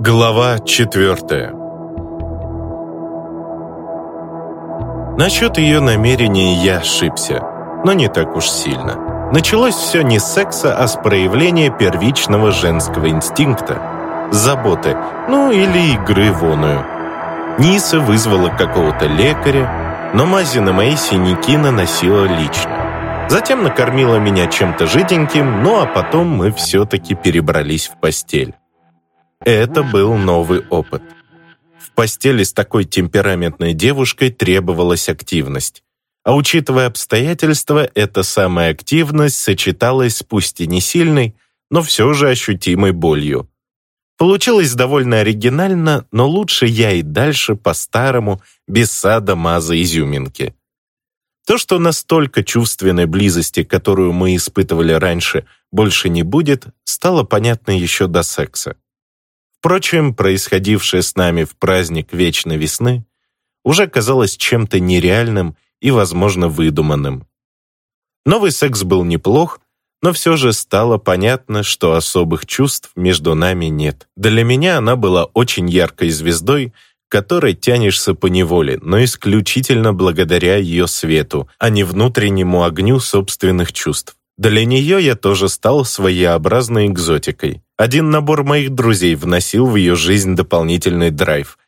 Глава четвертая Насчет ее намерений я ошибся, но не так уж сильно. Началось все не с секса, а с проявления первичного женского инстинкта, заботы, ну или игры воную. Ниса вызвала какого-то лекаря, но мази на мои синяки наносила лично. Затем накормила меня чем-то жиденьким, ну а потом мы все-таки перебрались в постель. Это был новый опыт. В постели с такой темпераментной девушкой требовалась активность. А учитывая обстоятельства, эта самая активность сочеталась с пусть и не сильной, но все же ощутимой болью. Получилось довольно оригинально, но лучше я и дальше по-старому, без сада, маза, изюминки. То, что настолько чувственной близости, которую мы испытывали раньше, больше не будет, стало понятно еще до секса. Впрочем, происходившее с нами в праздник Вечной Весны уже казалось чем-то нереальным и, возможно, выдуманным. Новый секс был неплох, но все же стало понятно, что особых чувств между нами нет. Для меня она была очень яркой звездой, которой тянешься по неволе, но исключительно благодаря ее свету, а не внутреннему огню собственных чувств. Для нее я тоже стал своеобразной экзотикой. Один набор моих друзей вносил в ее жизнь дополнительный драйв.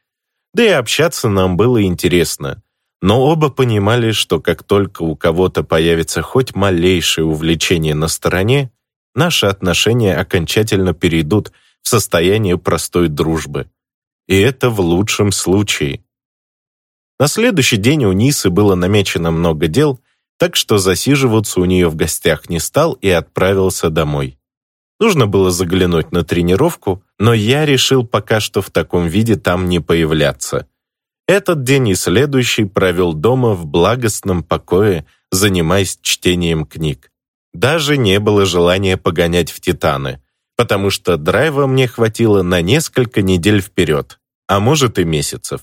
Да и общаться нам было интересно. Но оба понимали, что как только у кого-то появится хоть малейшее увлечение на стороне, наши отношения окончательно перейдут в состояние простой дружбы. И это в лучшем случае. На следующий день у Нисы было намечено много дел – так что засиживаться у нее в гостях не стал и отправился домой. Нужно было заглянуть на тренировку, но я решил пока что в таком виде там не появляться. Этот день и следующий провел дома в благостном покое, занимаясь чтением книг. Даже не было желания погонять в «Титаны», потому что драйва мне хватило на несколько недель вперед, а может и месяцев.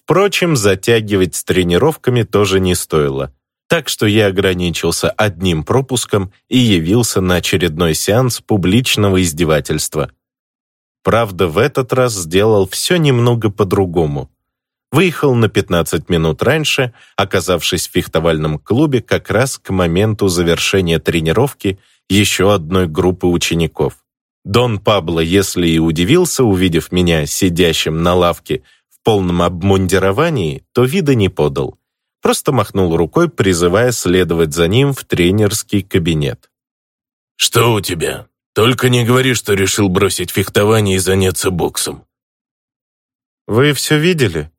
Впрочем, затягивать с тренировками тоже не стоило так что я ограничился одним пропуском и явился на очередной сеанс публичного издевательства. Правда, в этот раз сделал все немного по-другому. Выехал на 15 минут раньше, оказавшись в фехтовальном клубе как раз к моменту завершения тренировки еще одной группы учеников. Дон Пабло, если и удивился, увидев меня сидящим на лавке в полном обмундировании, то вида не подал просто махнул рукой, призывая следовать за ним в тренерский кабинет. «Что у тебя? Только не говори, что решил бросить фехтование и заняться боксом». «Вы все видели?»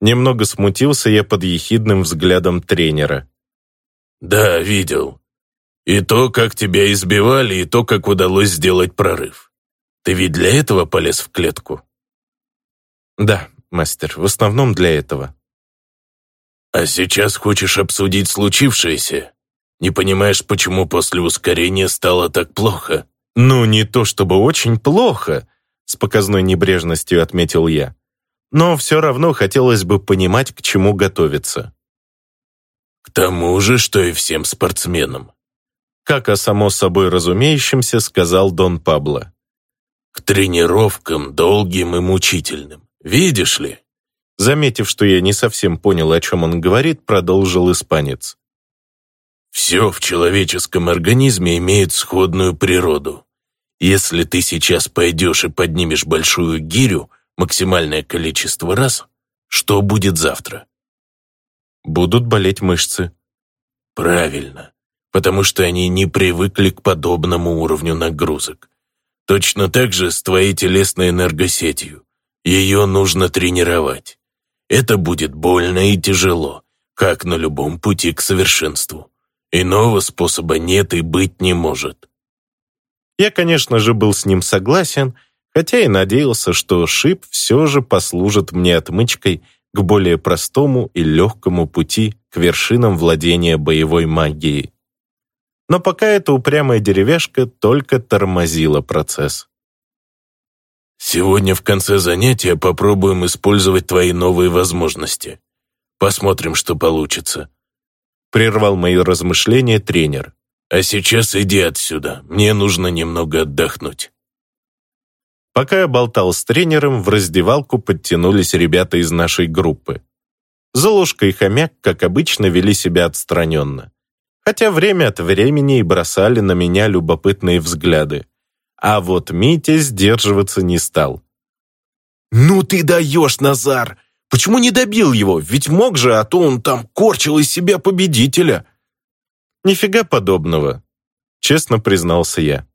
Немного смутился я под ехидным взглядом тренера. «Да, видел. И то, как тебя избивали, и то, как удалось сделать прорыв. Ты ведь для этого полез в клетку?» «Да, мастер, в основном для этого», а сейчас хочешь обсудить случившееся? Не понимаешь, почему после ускорения стало так плохо? Ну, не то чтобы очень плохо, с показной небрежностью отметил я. Но все равно хотелось бы понимать, к чему готовиться. К тому же, что и всем спортсменам. Как о само собой разумеющемся сказал Дон Пабло. К тренировкам долгим и мучительным. Видишь ли? Заметив, что я не совсем понял, о чем он говорит, продолжил испанец. «Все в человеческом организме имеет сходную природу. Если ты сейчас пойдешь и поднимешь большую гирю, максимальное количество раз, что будет завтра?» «Будут болеть мышцы». «Правильно, потому что они не привыкли к подобному уровню нагрузок. Точно так же с твоей телесной энергосетью. Ее нужно тренировать. Это будет больно и тяжело, как на любом пути к совершенству. Иного способа нет и быть не может. Я, конечно же, был с ним согласен, хотя и надеялся, что шип все же послужит мне отмычкой к более простому и легкому пути к вершинам владения боевой магией. Но пока эта упрямая деревяшка только тормозила процесс. Сегодня в конце занятия попробуем использовать твои новые возможности. Посмотрим, что получится. Прервал мои размышления тренер. А сейчас иди отсюда, мне нужно немного отдохнуть. Пока я болтал с тренером, в раздевалку подтянулись ребята из нашей группы. Золушка и хомяк, как обычно, вели себя отстраненно. Хотя время от времени и бросали на меня любопытные взгляды. А вот Митя сдерживаться не стал. «Ну ты даешь, Назар! Почему не добил его? Ведь мог же, а то он там корчил из себя победителя!» «Нифига подобного», — честно признался я.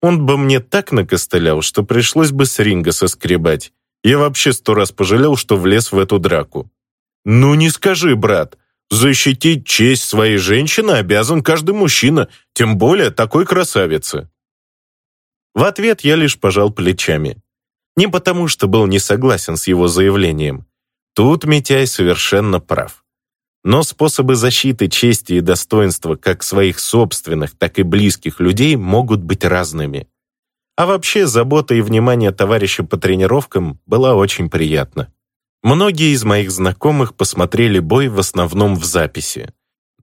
«Он бы мне так накостылял, что пришлось бы с ринга соскребать. Я вообще сто раз пожалел, что влез в эту драку». «Ну не скажи, брат. Защитить честь своей женщины обязан каждый мужчина, тем более такой красавицы». В ответ я лишь пожал плечами. Не потому, что был не согласен с его заявлением. Тут Митяй совершенно прав. Но способы защиты чести и достоинства как своих собственных, так и близких людей могут быть разными. А вообще, забота и внимание товарища по тренировкам была очень приятна. Многие из моих знакомых посмотрели бой в основном в записи,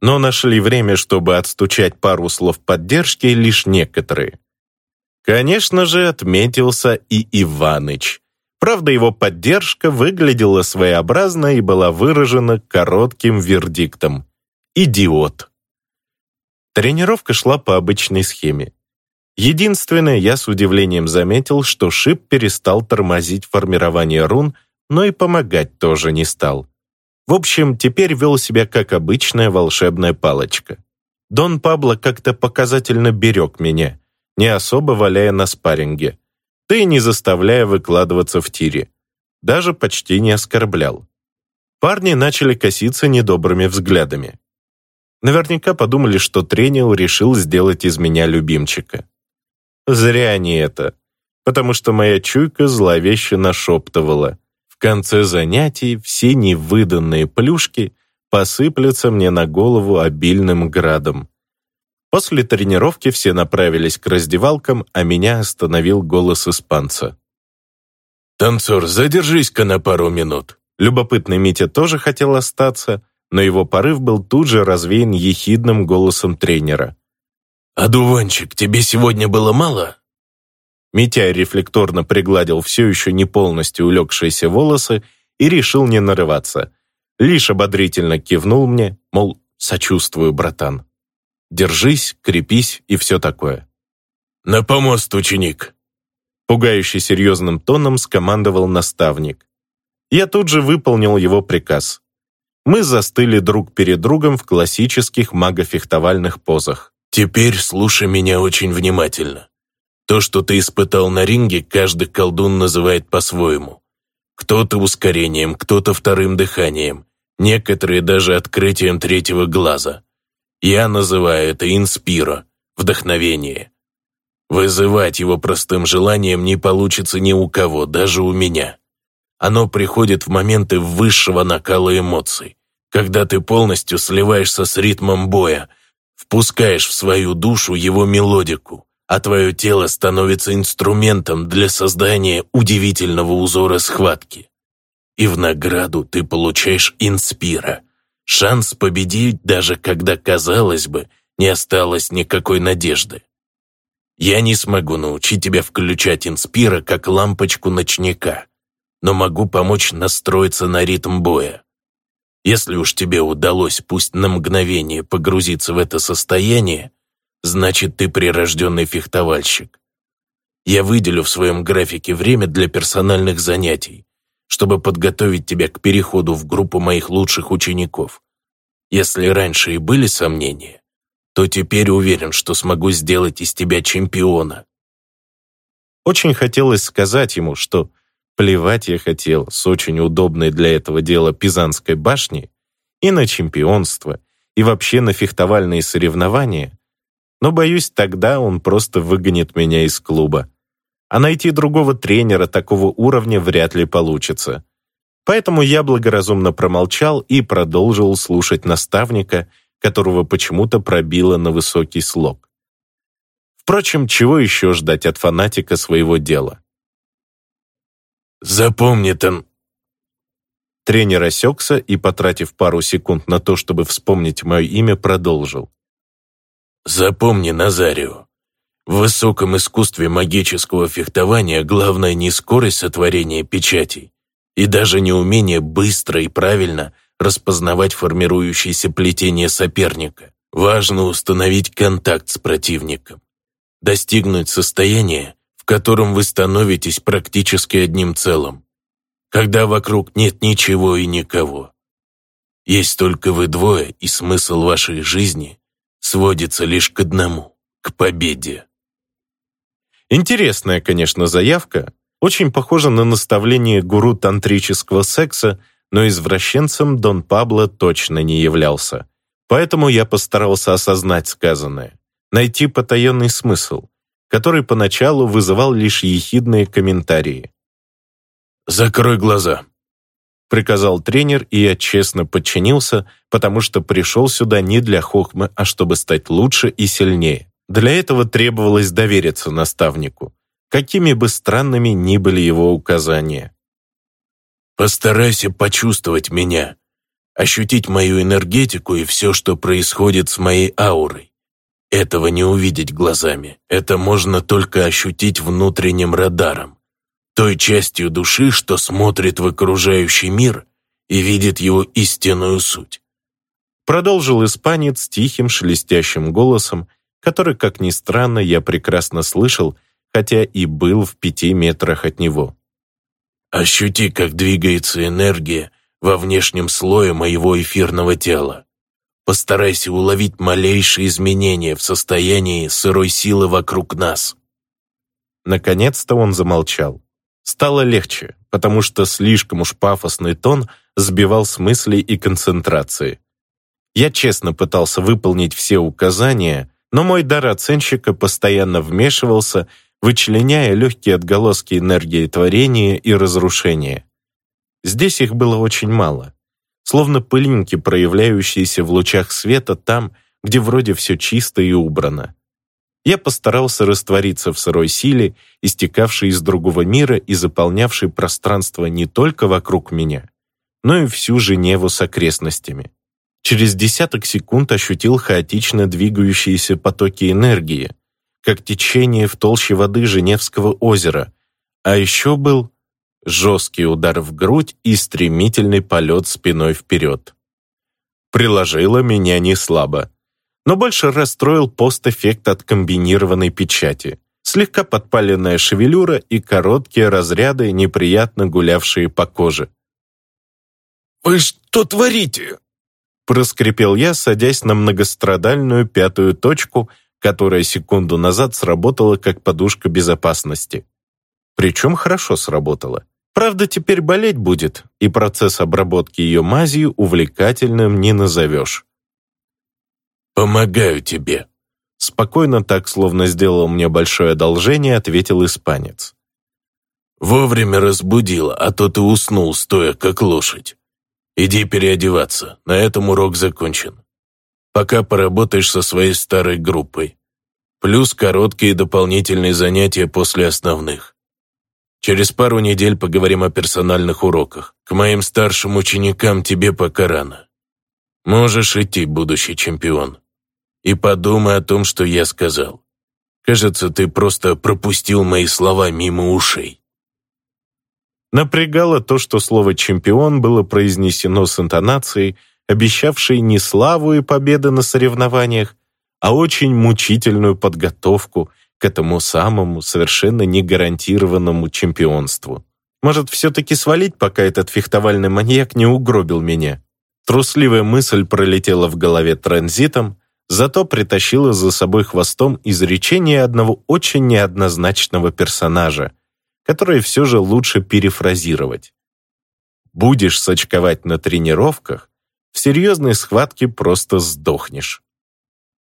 но нашли время, чтобы отстучать пару слов поддержки лишь некоторые. Конечно же, отметился и Иваныч. Правда, его поддержка выглядела своеобразно и была выражена коротким вердиктом. «Идиот». Тренировка шла по обычной схеме. Единственное, я с удивлением заметил, что Шип перестал тормозить формирование рун, но и помогать тоже не стал. В общем, теперь вел себя как обычная волшебная палочка. Дон Пабло как-то показательно берег меня, не особо валяя на спарринге, да и не заставляя выкладываться в тире. Даже почти не оскорблял. Парни начали коситься недобрыми взглядами. Наверняка подумали, что тренер решил сделать из меня любимчика. Зря они это, потому что моя чуйка зловеще нашептывала. В конце занятий все невыданные плюшки посыплются мне на голову обильным градом. После тренировки все направились к раздевалкам, а меня остановил голос испанца. «Танцор, задержись-ка на пару минут». Любопытный Митя тоже хотел остаться, но его порыв был тут же развеян ехидным голосом тренера. «Одуванчик, тебе сегодня было мало?» Митя рефлекторно пригладил все еще не полностью улегшиеся волосы и решил не нарываться. Лишь ободрительно кивнул мне, мол, сочувствую, братан. Держись, крепись и все такое. «На помост, ученик!» Пугающе серьезным тоном скомандовал наставник. Я тут же выполнил его приказ. Мы застыли друг перед другом в классических магофехтовальных позах. «Теперь слушай меня очень внимательно. То, что ты испытал на ринге, каждый колдун называет по-своему. Кто-то ускорением, кто-то вторым дыханием, некоторые даже открытием третьего глаза. Я называю это инспиро, вдохновение. Вызывать его простым желанием не получится ни у кого, даже у меня. Оно приходит в моменты высшего накала эмоций, когда ты полностью сливаешься с ритмом боя, впускаешь в свою душу его мелодику, а твое тело становится инструментом для создания удивительного узора схватки. И в награду ты получаешь инспира – Шанс победить, даже когда, казалось бы, не осталось никакой надежды. Я не смогу научить тебя включать инспира как лампочку ночника, но могу помочь настроиться на ритм боя. Если уж тебе удалось пусть на мгновение погрузиться в это состояние, значит, ты прирожденный фехтовальщик. Я выделю в своем графике время для персональных занятий, чтобы подготовить тебя к переходу в группу моих лучших учеников. Если раньше и были сомнения, то теперь уверен, что смогу сделать из тебя чемпиона». Очень хотелось сказать ему, что плевать я хотел с очень удобной для этого дела Пизанской башни и на чемпионство, и вообще на фехтовальные соревнования, но, боюсь, тогда он просто выгонит меня из клуба а найти другого тренера такого уровня вряд ли получится. Поэтому я благоразумно промолчал и продолжил слушать наставника, которого почему-то пробило на высокий слог. Впрочем, чего еще ждать от фанатика своего дела? «Запомни, Тан...» Тренер осекся и, потратив пару секунд на то, чтобы вспомнить мое имя, продолжил. «Запомни, Назарио, В высоком искусстве магического фехтования главное не скорость сотворения печатей и даже не умение быстро и правильно распознавать формирующееся плетение соперника. Важно установить контакт с противником, достигнуть состояния, в котором вы становитесь практически одним целым, когда вокруг нет ничего и никого. Есть только вы двое, и смысл вашей жизни сводится лишь к одному — к победе. Интересная, конечно, заявка, очень похожа на наставление гуру тантрического секса, но извращенцем Дон Пабло точно не являлся. Поэтому я постарался осознать сказанное, найти потаенный смысл, который поначалу вызывал лишь ехидные комментарии. «Закрой глаза», — приказал тренер, и я честно подчинился, потому что пришел сюда не для хохмы, а чтобы стать лучше и сильнее. Для этого требовалось довериться наставнику, какими бы странными ни были его указания. «Постарайся почувствовать меня, ощутить мою энергетику и все, что происходит с моей аурой. Этого не увидеть глазами, это можно только ощутить внутренним радаром, той частью души, что смотрит в окружающий мир и видит его истинную суть. Продолжил испанец тихим шелестящим голосом, который, как ни странно, я прекрасно слышал, хотя и был в пяти метрах от него. «Ощути, как двигается энергия во внешнем слое моего эфирного тела. Постарайся уловить малейшие изменения в состоянии сырой силы вокруг нас». Наконец-то он замолчал. Стало легче, потому что слишком уж пафосный тон сбивал с мыслей и концентрации. Я честно пытался выполнить все указания, но мой дар оценщика постоянно вмешивался, вычленяя легкие отголоски энергии творения и разрушения. Здесь их было очень мало, словно пылинки, проявляющиеся в лучах света там, где вроде все чисто и убрано. Я постарался раствориться в сырой силе, истекавшей из другого мира и заполнявшей пространство не только вокруг меня, но и всю Женеву с окрестностями. Через десяток секунд ощутил хаотично двигающиеся потоки энергии, как течение в толще воды Женевского озера, а еще был жесткий удар в грудь и стремительный полет спиной вперед. Приложило меня не слабо, но больше расстроил постэффект от комбинированной печати. Слегка подпаленная шевелюра и короткие разряды, неприятно гулявшие по коже. «Вы что творите?» Проскрипел я, садясь на многострадальную пятую точку, которая секунду назад сработала как подушка безопасности. Причем хорошо сработала. Правда, теперь болеть будет, и процесс обработки ее мазью увлекательным не назовешь. «Помогаю тебе», — спокойно так, словно сделал мне большое одолжение, ответил испанец. «Вовремя разбудила, а то ты уснул, стоя как лошадь. Иди переодеваться, на этом урок закончен. Пока поработаешь со своей старой группой. Плюс короткие дополнительные занятия после основных. Через пару недель поговорим о персональных уроках. К моим старшим ученикам тебе пока рано. Можешь идти, будущий чемпион. И подумай о том, что я сказал. Кажется, ты просто пропустил мои слова мимо ушей. Напрягало то, что слово «чемпион» было произнесено с интонацией, обещавшей не славу и победы на соревнованиях, а очень мучительную подготовку к этому самому совершенно не гарантированному чемпионству. Может, все-таки свалить, пока этот фехтовальный маньяк не угробил меня? Трусливая мысль пролетела в голове транзитом, зато притащила за собой хвостом изречение одного очень неоднозначного персонажа, которые все же лучше перефразировать. Будешь сочковать на тренировках, в серьезной схватке просто сдохнешь.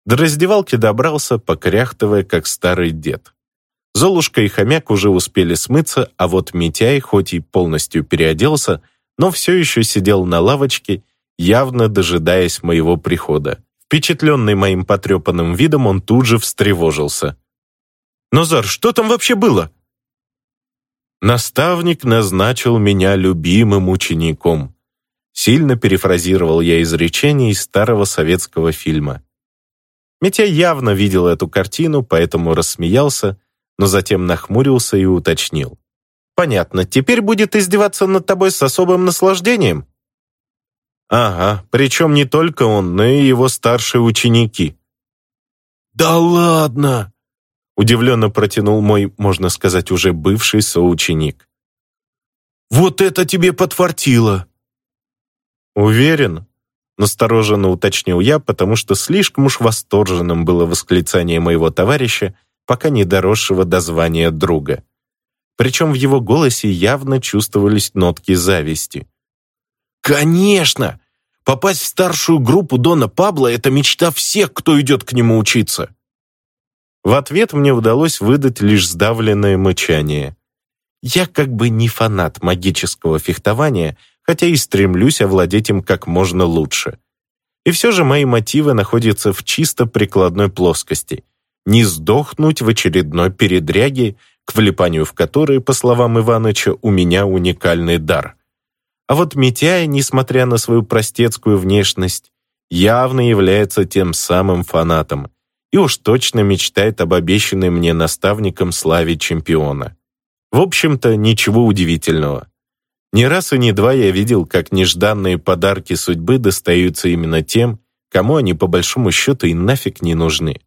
До раздевалки добрался, покряхтывая, как старый дед. Золушка и хомяк уже успели смыться, а вот Митяй, хоть и полностью переоделся, но все еще сидел на лавочке, явно дожидаясь моего прихода. Впечатленный моим потрепанным видом, он тут же встревожился. «Назар, что там вообще было?» Наставник назначил меня любимым учеником. Сильно перефразировал я изречение из старого советского фильма. Митя явно видел эту картину, поэтому рассмеялся, но затем нахмурился и уточнил. «Понятно, теперь будет издеваться над тобой с особым наслаждением?» «Ага, причем не только он, но и его старшие ученики». «Да ладно!» Удивленно протянул мой, можно сказать, уже бывший соученик. «Вот это тебе подфартило!» «Уверен?» Настороженно уточнил я, потому что слишком уж восторженным было восклицание моего товарища, пока не доросшего до звания друга. Причем в его голосе явно чувствовались нотки зависти. «Конечно! Попасть в старшую группу Дона Пабло — это мечта всех, кто идет к нему учиться!» В ответ мне удалось выдать лишь сдавленное мычание. Я как бы не фанат магического фехтования, хотя и стремлюсь овладеть им как можно лучше. И все же мои мотивы находятся в чисто прикладной плоскости. Не сдохнуть в очередной передряге, к влипанию в которые, по словам Иваныча, у меня уникальный дар. А вот Митяй, несмотря на свою простецкую внешность, явно является тем самым фанатом и уж точно мечтает об обещанной мне наставником славе чемпиона. В общем-то, ничего удивительного. Не раз и не два я видел, как нежданные подарки судьбы достаются именно тем, кому они по большому счету и нафиг не нужны.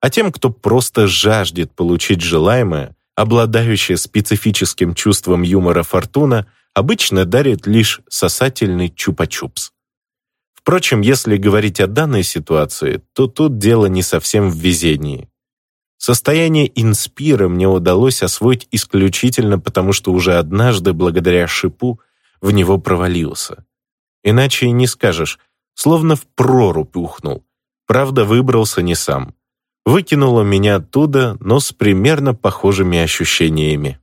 А тем, кто просто жаждет получить желаемое, обладающая специфическим чувством юмора фортуна, обычно дарит лишь сосательный чупа-чупс. Впрочем, если говорить о данной ситуации, то тут дело не совсем в везении. Состояние инспира мне удалось освоить исключительно потому, что уже однажды, благодаря шипу, в него провалился. Иначе и не скажешь, словно в прорубь ухнул. Правда, выбрался не сам. Выкинуло меня оттуда, но с примерно похожими ощущениями.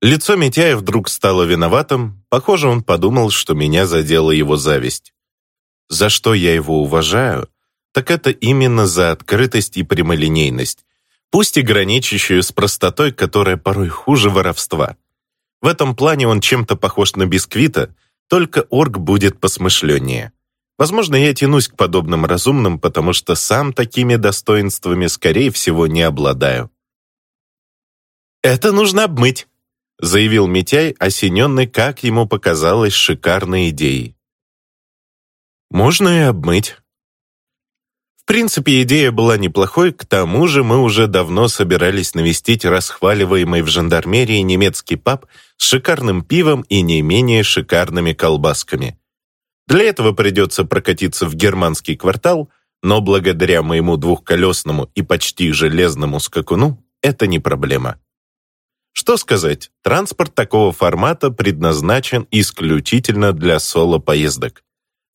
Лицо Митяя вдруг стало виноватым, похоже, он подумал, что меня задела его зависть. За что я его уважаю, так это именно за открытость и прямолинейность, пусть и граничащую с простотой, которая порой хуже воровства. В этом плане он чем-то похож на бисквита, только орг будет посмышленнее. Возможно, я тянусь к подобным разумным, потому что сам такими достоинствами, скорее всего, не обладаю. «Это нужно обмыть», — заявил Митяй, осененный, как ему показалось, шикарной идеей. Можно и обмыть. В принципе, идея была неплохой, к тому же мы уже давно собирались навестить расхваливаемый в жандармерии немецкий паб с шикарным пивом и не менее шикарными колбасками. Для этого придется прокатиться в германский квартал, но благодаря моему двухколесному и почти железному скакуну это не проблема. Что сказать, транспорт такого формата предназначен исключительно для соло-поездок.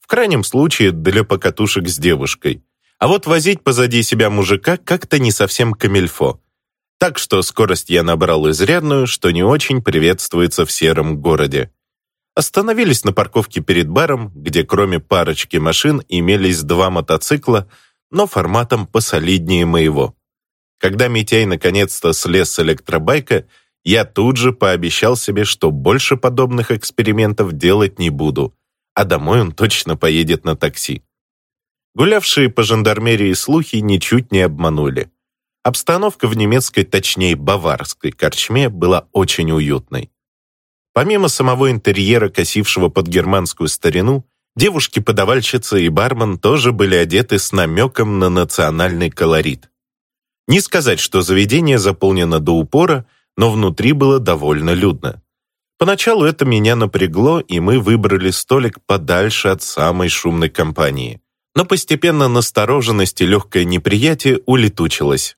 В крайнем случае для покатушек с девушкой. А вот возить позади себя мужика как-то не совсем камельфо. Так что скорость я набрал изрядную, что не очень приветствуется в сером городе. Остановились на парковке перед баром, где кроме парочки машин имелись два мотоцикла, но форматом посолиднее моего. Когда Митяй наконец-то слез с электробайка, я тут же пообещал себе, что больше подобных экспериментов делать не буду – а домой он точно поедет на такси. Гулявшие по жандармерии слухи ничуть не обманули. Обстановка в немецкой, точнее баварской корчме была очень уютной. Помимо самого интерьера, косившего под германскую старину, девушки-подавальщицы и бармен тоже были одеты с намеком на национальный колорит. Не сказать, что заведение заполнено до упора, но внутри было довольно людно. Поначалу это меня напрягло, и мы выбрали столик подальше от самой шумной компании. Но постепенно настороженность и легкое неприятие улетучилось.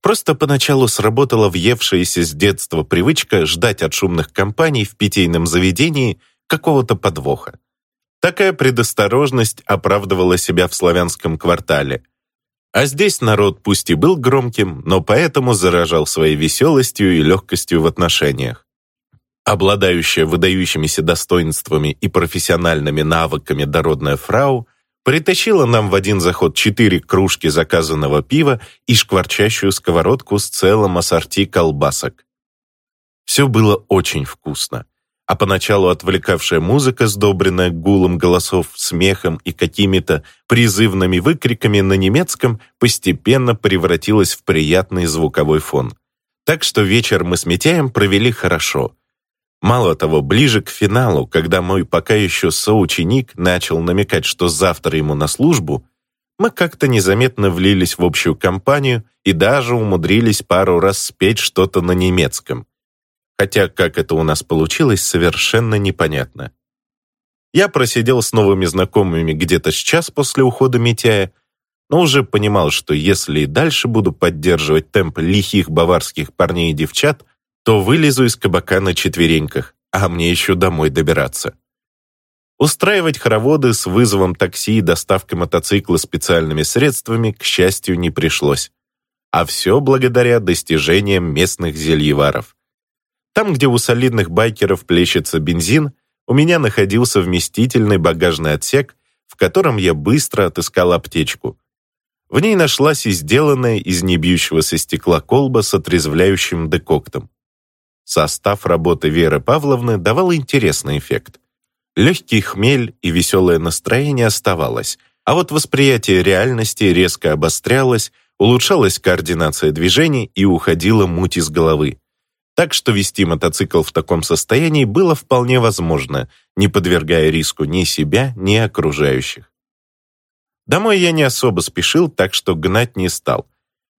Просто поначалу сработала въевшаяся с детства привычка ждать от шумных компаний в питейном заведении какого-то подвоха. Такая предосторожность оправдывала себя в славянском квартале. А здесь народ пусть и был громким, но поэтому заражал своей веселостью и легкостью в отношениях обладающая выдающимися достоинствами и профессиональными навыками дородная фрау, притащила нам в один заход четыре кружки заказанного пива и шкварчащую сковородку с целым ассорти колбасок. Все было очень вкусно. а поначалу отвлекавшая музыка, сдобренная гулом голосов, смехом и какими-то призывными выкриками на немецком, постепенно превратилась в приятный звуковой фон. Так что вечер мы с Митяем провели хорошо. Мало того, ближе к финалу, когда мой пока еще соученик начал намекать, что завтра ему на службу, мы как-то незаметно влились в общую компанию и даже умудрились пару раз спеть что-то на немецком. Хотя как это у нас получилось, совершенно непонятно. Я просидел с новыми знакомыми где-то с час после ухода Митяя, но уже понимал, что если и дальше буду поддерживать темп лихих баварских парней и девчат, то вылезу из кабака на четвереньках, а мне еще домой добираться. Устраивать хороводы с вызовом такси и доставкой мотоцикла специальными средствами, к счастью, не пришлось. А все благодаря достижениям местных зельеваров. Там, где у солидных байкеров плещется бензин, у меня находился вместительный багажный отсек, в котором я быстро отыскал аптечку. В ней нашлась и сделанная из небьющегося стекла колба с отрезвляющим декоктом. Состав работы Веры Павловны давал интересный эффект. Легкий хмель и веселое настроение оставалось, а вот восприятие реальности резко обострялось, улучшалась координация движений и уходила муть из головы. Так что вести мотоцикл в таком состоянии было вполне возможно, не подвергая риску ни себя, ни окружающих. Домой я не особо спешил, так что гнать не стал.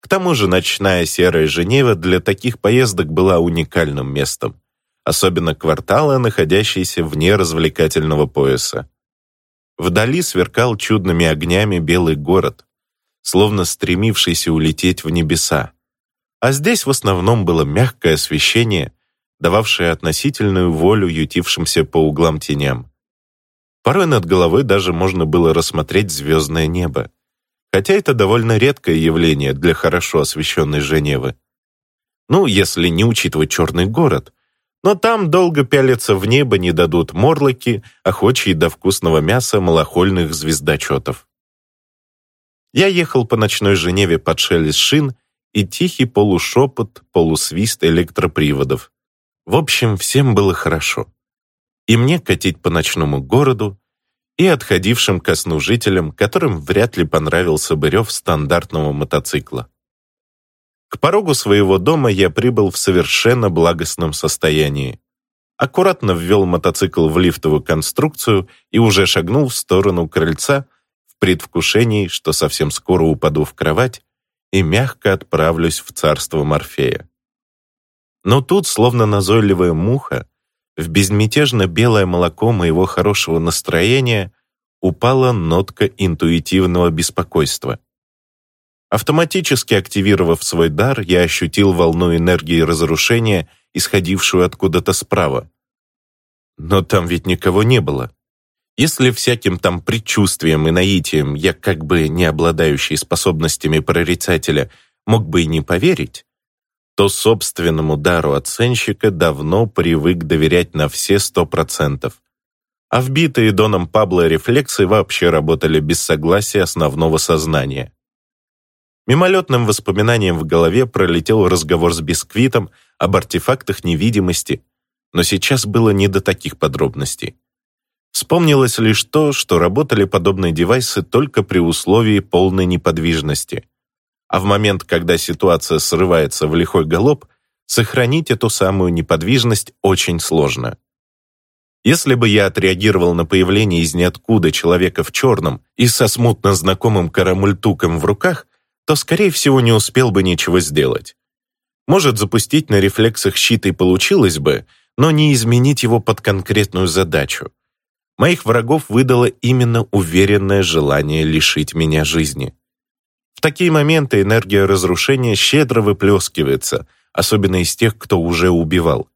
К тому же ночная серая Женева для таких поездок была уникальным местом, особенно кварталы, находящиеся вне развлекательного пояса. Вдали сверкал чудными огнями белый город, словно стремившийся улететь в небеса а здесь в основном было мягкое освещение, дававшее относительную волю ютившимся по углам теням. Порой над головой даже можно было рассмотреть звездное небо, хотя это довольно редкое явление для хорошо освещенной Женевы. Ну, если не учитывать черный город, но там долго пялиться в небо не дадут морлоки, охочие до вкусного мяса малохольных звездочетов. Я ехал по ночной Женеве под шелест шин и тихий полушепот, полусвист электроприводов. В общем, всем было хорошо. И мне катить по ночному городу, и отходившим ко сну жителям, которым вряд ли понравился бы рев стандартного мотоцикла. К порогу своего дома я прибыл в совершенно благостном состоянии. Аккуратно ввел мотоцикл в лифтовую конструкцию и уже шагнул в сторону крыльца в предвкушении, что совсем скоро упаду в кровать и мягко отправлюсь в царство Морфея. Но тут, словно назойливая муха, в безмятежно белое молоко моего хорошего настроения упала нотка интуитивного беспокойства. Автоматически активировав свой дар, я ощутил волну энергии разрушения, исходившую откуда-то справа. Но там ведь никого не было. Если всяким там предчувствием и наитием я, как бы не обладающий способностями прорицателя, мог бы и не поверить, то собственному дару оценщика давно привык доверять на все сто процентов. А вбитые Доном Пабло рефлексы вообще работали без согласия основного сознания. Мимолетным воспоминанием в голове пролетел разговор с Бисквитом об артефактах невидимости, но сейчас было не до таких подробностей. Вспомнилось лишь то, что работали подобные девайсы только при условии полной неподвижности. А в момент, когда ситуация срывается в лихой галоп, сохранить эту самую неподвижность очень сложно. Если бы я отреагировал на появление из ниоткуда человека в черном и со смутно знакомым карамультуком в руках, то, скорее всего, не успел бы ничего сделать. Может, запустить на рефлексах щит и получилось бы, но не изменить его под конкретную задачу. Моих врагов выдало именно уверенное желание лишить меня жизни. Такие моменты энергия разрушения щедро выплескивается, особенно из тех, кто уже убивал.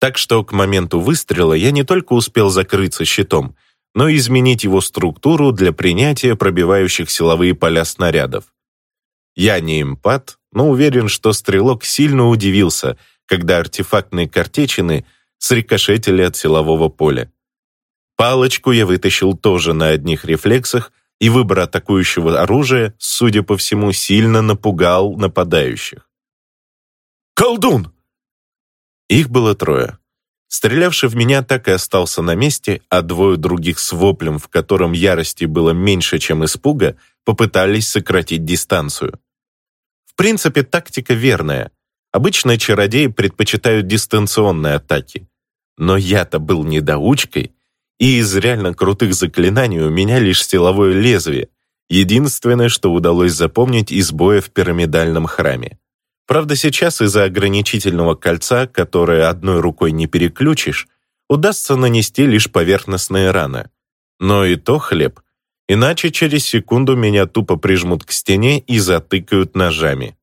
Так что к моменту выстрела я не только успел закрыться щитом, но и изменить его структуру для принятия пробивающих силовые поля снарядов. Я не импат, но уверен, что стрелок сильно удивился, когда артефактные картечины срикошетили от силового поля. Палочку я вытащил тоже на одних рефлексах, и выбор атакующего оружия, судя по всему, сильно напугал нападающих. «Колдун!» Их было трое. Стрелявший в меня так и остался на месте, а двое других с воплем, в котором ярости было меньше, чем испуга, попытались сократить дистанцию. В принципе, тактика верная. Обычно чародеи предпочитают дистанционные атаки. Но я-то был недоучкой, и из реально крутых заклинаний у меня лишь силовое лезвие, единственное, что удалось запомнить из боя в пирамидальном храме. Правда, сейчас из-за ограничительного кольца, которое одной рукой не переключишь, удастся нанести лишь поверхностные раны. Но и то хлеб. Иначе через секунду меня тупо прижмут к стене и затыкают ножами.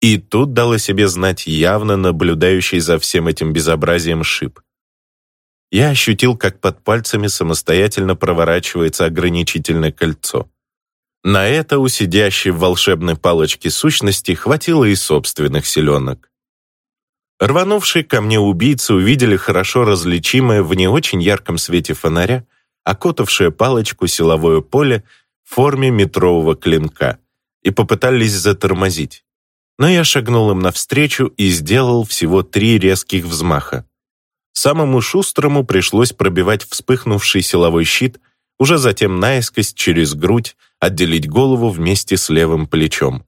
И тут дал себе знать явно наблюдающий за всем этим безобразием шип. Я ощутил, как под пальцами самостоятельно проворачивается ограничительное кольцо. На это у сидящей в волшебной палочке сущности хватило и собственных селенок. Рванувшие ко мне убийцы увидели хорошо различимое в не очень ярком свете фонаря, окутавшее палочку силовое поле в форме метрового клинка, и попытались затормозить. Но я шагнул им навстречу и сделал всего три резких взмаха. Самому шустрому пришлось пробивать вспыхнувший силовой щит, уже затем наискось через грудь, отделить голову вместе с левым плечом.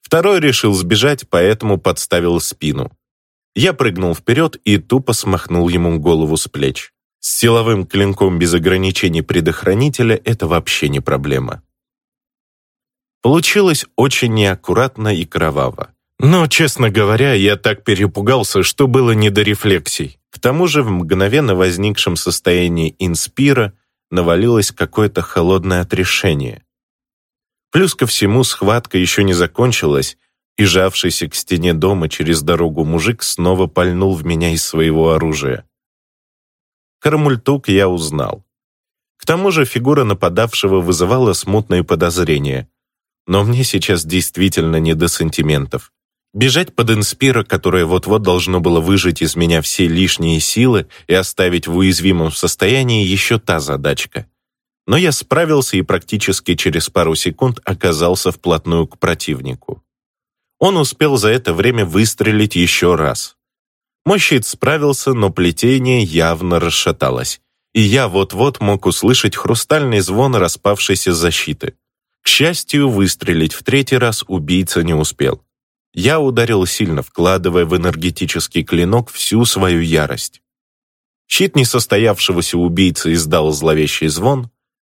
Второй решил сбежать, поэтому подставил спину. Я прыгнул вперед и тупо смахнул ему голову с плеч. С силовым клинком без ограничений предохранителя это вообще не проблема. Получилось очень неаккуратно и кроваво. Но, честно говоря, я так перепугался, что было не до рефлексий. К тому же в мгновенно возникшем состоянии инспира навалилось какое-то холодное отрешение. Плюс ко всему схватка еще не закончилась, и жавшийся к стене дома через дорогу мужик снова пальнул в меня из своего оружия. Кармультук я узнал. К тому же фигура нападавшего вызывала смутные подозрения. Но мне сейчас действительно не до сантиментов. Бежать под инспира, которое вот-вот должно было выжать из меня все лишние силы и оставить в уязвимом состоянии, еще та задачка. Но я справился и практически через пару секунд оказался вплотную к противнику. Он успел за это время выстрелить еще раз. Мой щит справился, но плетение явно расшаталось, и я вот-вот мог услышать хрустальный звон распавшейся защиты. К счастью, выстрелить в третий раз убийца не успел. Я ударил сильно, вкладывая в энергетический клинок всю свою ярость. Щит несостоявшегося убийцы издал зловещий звон,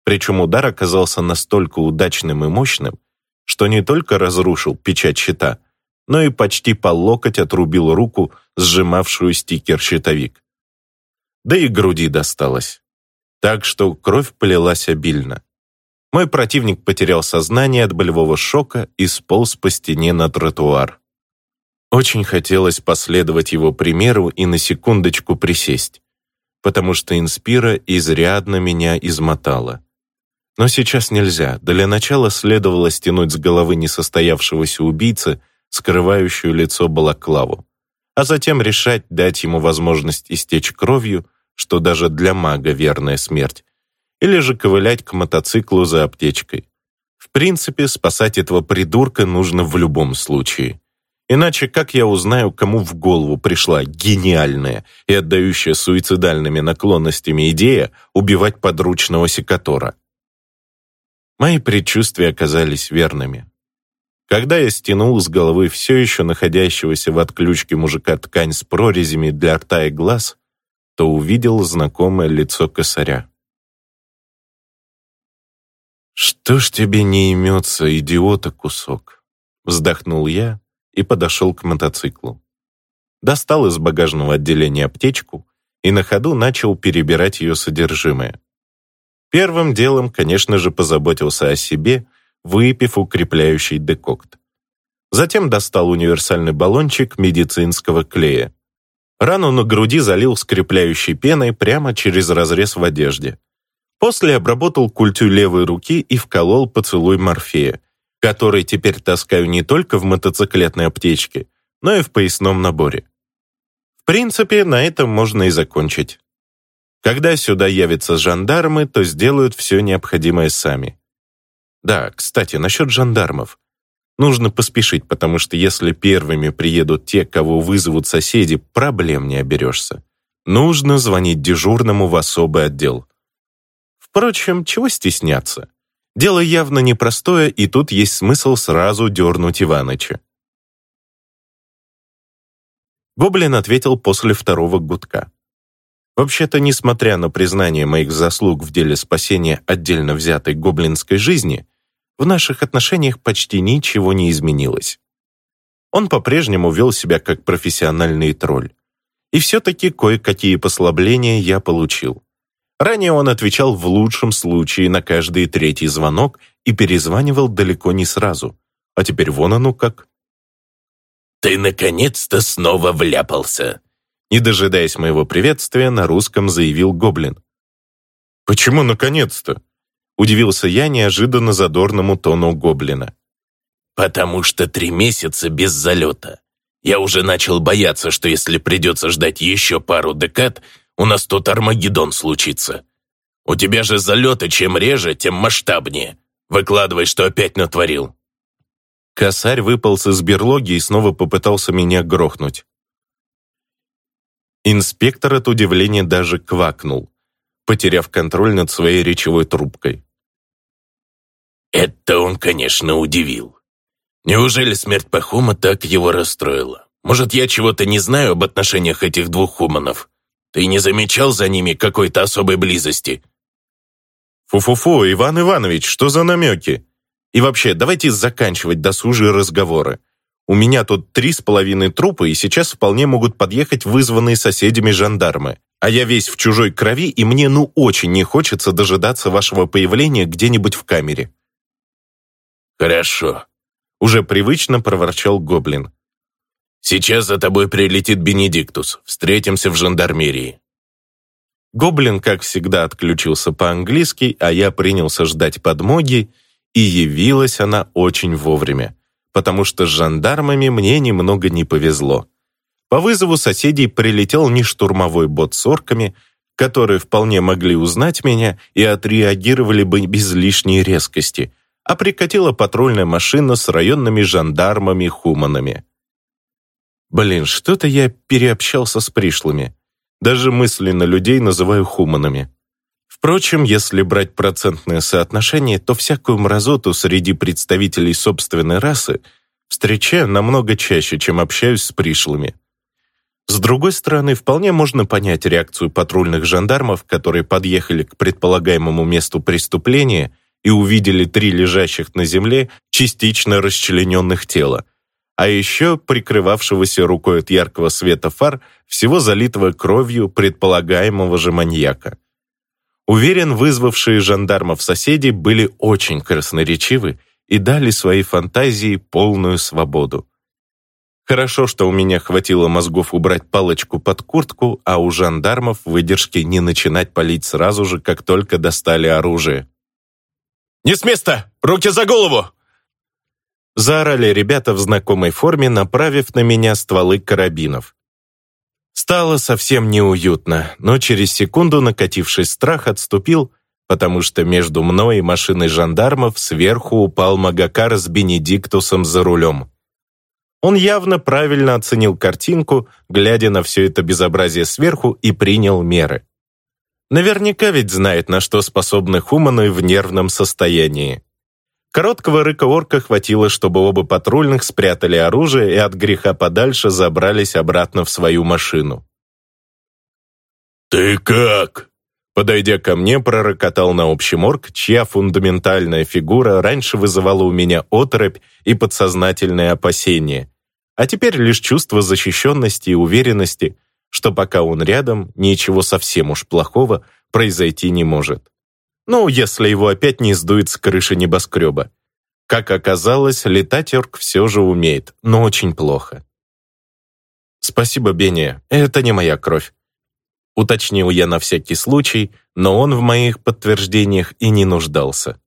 причем удар оказался настолько удачным и мощным, что не только разрушил печать щита, но и почти по локоть отрубил руку, сжимавшую стикер-щитовик. Да и груди досталось. Так что кровь полилась обильно. Мой противник потерял сознание от болевого шока и сполз по стене на тротуар. Очень хотелось последовать его примеру и на секундочку присесть, потому что Инспира изрядно меня измотала. Но сейчас нельзя. Для начала следовало стянуть с головы несостоявшегося убийцы, скрывающую лицо балаклаву, а затем решать, дать ему возможность истечь кровью, что даже для мага верная смерть, или же ковылять к мотоциклу за аптечкой. В принципе, спасать этого придурка нужно в любом случае. Иначе как я узнаю, кому в голову пришла гениальная и отдающая суицидальными наклонностями идея убивать подручного секатора? Мои предчувствия оказались верными. Когда я стянул с головы все еще находящегося в отключке мужика ткань с прорезями для рта и глаз, то увидел знакомое лицо косаря. «Что ж тебе не имется, идиота, кусок?» Вздохнул я и подошел к мотоциклу. Достал из багажного отделения аптечку и на ходу начал перебирать ее содержимое. Первым делом, конечно же, позаботился о себе, выпив укрепляющий декокт. Затем достал универсальный баллончик медицинского клея. Рану на груди залил скрепляющей пеной прямо через разрез в одежде. После обработал культю левой руки и вколол поцелуй морфея, который теперь таскаю не только в мотоциклетной аптечке, но и в поясном наборе. В принципе, на этом можно и закончить. Когда сюда явятся жандармы, то сделают все необходимое сами. Да, кстати, насчет жандармов. Нужно поспешить, потому что если первыми приедут те, кого вызовут соседи, проблем не оберешься. Нужно звонить дежурному в особый отдел. Впрочем, чего стесняться? Дело явно непростое, и тут есть смысл сразу дернуть Иваныча. Гоблин ответил после второго гудка. Вообще-то, несмотря на признание моих заслуг в деле спасения отдельно взятой гоблинской жизни, в наших отношениях почти ничего не изменилось. Он по-прежнему вел себя как профессиональный тролль. И все-таки кое-какие послабления я получил. Ранее он отвечал в лучшем случае на каждый третий звонок и перезванивал далеко не сразу. А теперь вон оно как. «Ты наконец-то снова вляпался!» Не дожидаясь моего приветствия, на русском заявил Гоблин. «Почему наконец-то?» Удивился я неожиданно задорному тону Гоблина. «Потому что три месяца без залета. Я уже начал бояться, что если придется ждать еще пару декад, у нас тут Армагеддон случится. У тебя же залеты чем реже, тем масштабнее. Выкладывай, что опять натворил». Косарь выполз из берлоги и снова попытался меня грохнуть. Инспектор от удивления даже квакнул, потеряв контроль над своей речевой трубкой. Это он, конечно, удивил. Неужели смерть Пахума так его расстроила? Может, я чего-то не знаю об отношениях этих двух хуманов? Ты не замечал за ними какой-то особой близости?» «Фу-фу-фу, Иван Иванович, что за намеки? И вообще, давайте заканчивать досужие разговоры. У меня тут три с половиной трупа, и сейчас вполне могут подъехать вызванные соседями жандармы. А я весь в чужой крови, и мне ну очень не хочется дожидаться вашего появления где-нибудь в камере». «Хорошо», — уже привычно проворчал Гоблин. «Сейчас за тобой прилетит Бенедиктус. Встретимся в жандармерии». Гоблин, как всегда, отключился по-английски, а я принялся ждать подмоги, и явилась она очень вовремя потому что с жандармами мне немного не повезло. По вызову соседей прилетел не штурмовой бот с орками, которые вполне могли узнать меня и отреагировали бы без лишней резкости, а прикатила патрульная машина с районными жандармами-хуманами. Блин, что-то я переобщался с пришлыми. Даже мысленно людей называю хуманами. Впрочем, если брать процентное соотношение, то всякую мразоту среди представителей собственной расы встречаю намного чаще, чем общаюсь с пришлыми. С другой стороны, вполне можно понять реакцию патрульных жандармов, которые подъехали к предполагаемому месту преступления и увидели три лежащих на земле частично расчлененных тела, а еще прикрывавшегося рукой от яркого света фар всего залитого кровью предполагаемого же маньяка. Уверен, вызвавшие жандармов соседи были очень красноречивы и дали своей фантазии полную свободу. Хорошо, что у меня хватило мозгов убрать палочку под куртку, а у жандармов выдержки не начинать палить сразу же, как только достали оружие. «Не с места! Руки за голову!» Заорали ребята в знакомой форме, направив на меня стволы карабинов. Стало совсем неуютно, но через секунду накативший страх отступил, потому что между мной и машиной жандармов сверху упал Магакар с Бенедиктусом за рулем. Он явно правильно оценил картинку, глядя на все это безобразие сверху, и принял меры. Наверняка ведь знает, на что способны хуманы в нервном состоянии. Короткого рыка орка хватило, чтобы оба патрульных спрятали оружие и от греха подальше забрались обратно в свою машину. «Ты как?» Подойдя ко мне, пророкотал на общем орк, чья фундаментальная фигура раньше вызывала у меня оторопь и подсознательное опасение, а теперь лишь чувство защищенности и уверенности, что пока он рядом, ничего совсем уж плохого произойти не может. Ну, если его опять не сдует с крыши небоскреба. Как оказалось, летать орк все же умеет, но очень плохо. «Спасибо, Беня, это не моя кровь», — уточнил я на всякий случай, но он в моих подтверждениях и не нуждался.